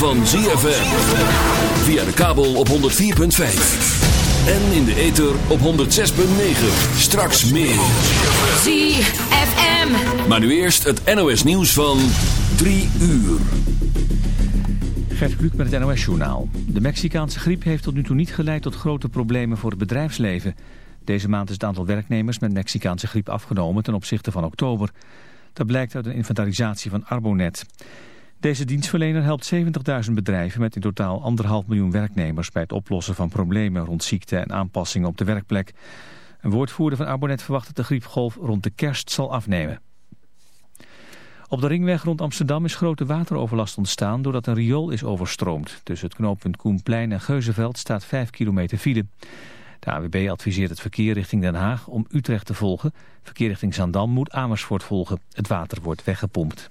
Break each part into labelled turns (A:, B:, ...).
A: Van ZFM. Via de kabel op 104.5. En in de ether op 106.9. Straks meer.
B: ZFM.
A: Maar nu eerst het NOS nieuws van 3 uur.
C: Gert Kluk met het NOS-journaal. De Mexicaanse griep heeft tot nu toe niet geleid tot grote problemen voor het bedrijfsleven. Deze maand is het aantal werknemers met Mexicaanse griep afgenomen ten opzichte van oktober. Dat blijkt uit een inventarisatie van Arbonet. Deze dienstverlener helpt 70.000 bedrijven met in totaal 1,5 miljoen werknemers... bij het oplossen van problemen rond ziekte en aanpassingen op de werkplek. Een woordvoerder van Arbonet verwacht dat de griepgolf rond de kerst zal afnemen. Op de ringweg rond Amsterdam is grote wateroverlast ontstaan doordat een riool is overstroomd. Tussen het knooppunt Koenplein en Geuzenveld staat 5 kilometer file. De AWB adviseert het verkeer richting Den Haag om Utrecht te volgen. Verkeer richting Zandam moet Amersfoort volgen. Het water wordt weggepompt.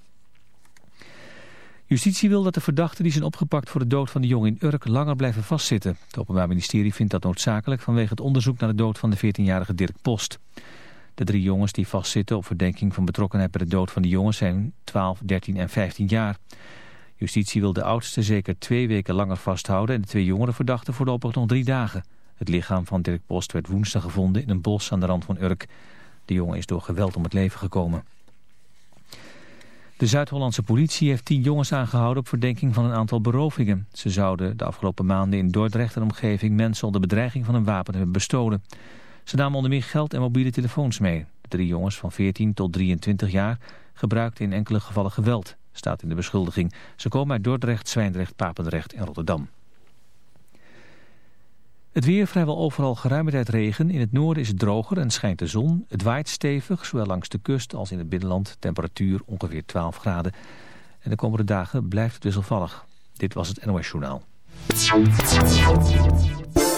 C: Justitie wil dat de verdachten die zijn opgepakt voor de dood van de jongen in Urk langer blijven vastzitten. Het Openbaar Ministerie vindt dat noodzakelijk vanwege het onderzoek naar de dood van de 14-jarige Dirk Post. De drie jongens die vastzitten op verdenking van betrokkenheid bij de dood van de jongens zijn 12, 13 en 15 jaar. Justitie wil de oudste zeker twee weken langer vasthouden en de twee jongere verdachten voorlopig nog drie dagen. Het lichaam van Dirk Post werd woensdag gevonden in een bos aan de rand van Urk. De jongen is door geweld om het leven gekomen. De Zuid-Hollandse politie heeft tien jongens aangehouden op verdenking van een aantal berovingen. Ze zouden de afgelopen maanden in Dordrecht en omgeving mensen onder bedreiging van een wapen hebben bestolen. Ze namen onder meer geld en mobiele telefoons mee. De drie jongens van 14 tot 23 jaar gebruikten in enkele gevallen geweld, staat in de beschuldiging. Ze komen uit Dordrecht, Zwijndrecht, Papendrecht en Rotterdam. Het weer vrijwel overal geruime tijd regen. In het noorden is het droger en schijnt de zon. Het waait stevig, zowel langs de kust als in het binnenland. Temperatuur ongeveer 12 graden. En de komende dagen blijft het wisselvallig. Dit was het NOS Journaal.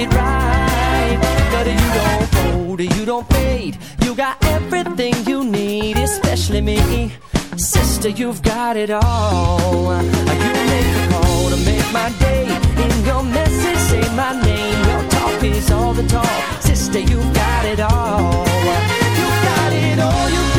D: it right. But you don't fold, you don't fade. You got everything you need, especially me. Sister, you've got it all. You make the call to make my day. In your message, say my name. Your talk is all the talk. Sister, you've got it all. You've got it all. You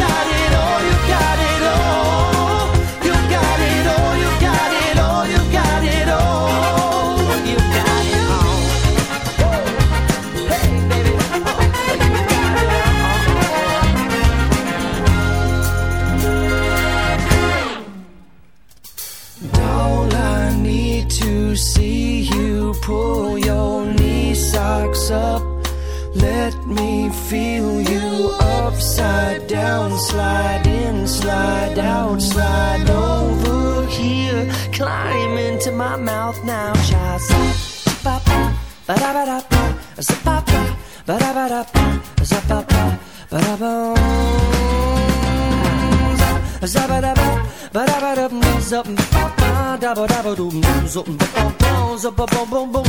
D: boom, boom, boom.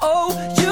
D: Oh, you.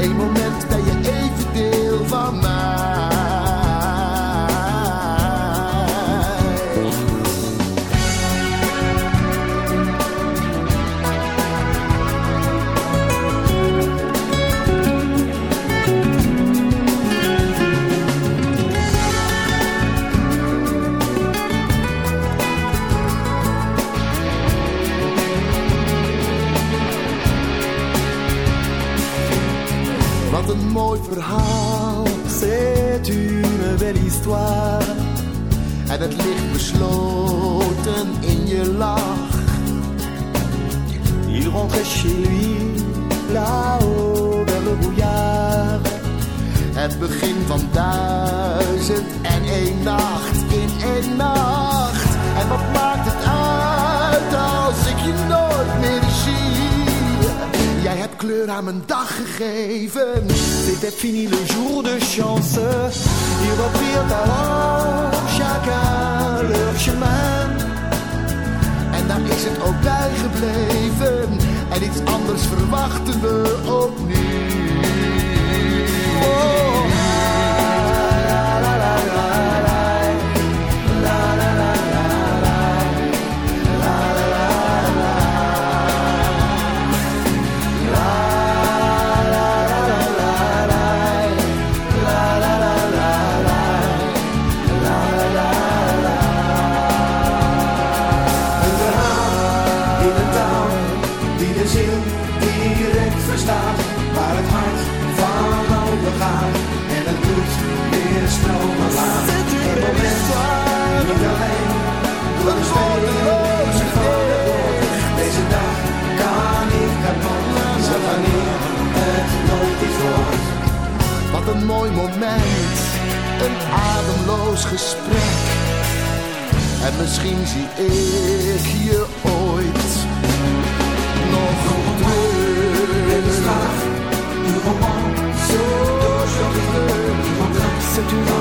E: a moment. een mooi moment, een ademloos gesprek. En misschien zie ik je ooit nog terug. C'est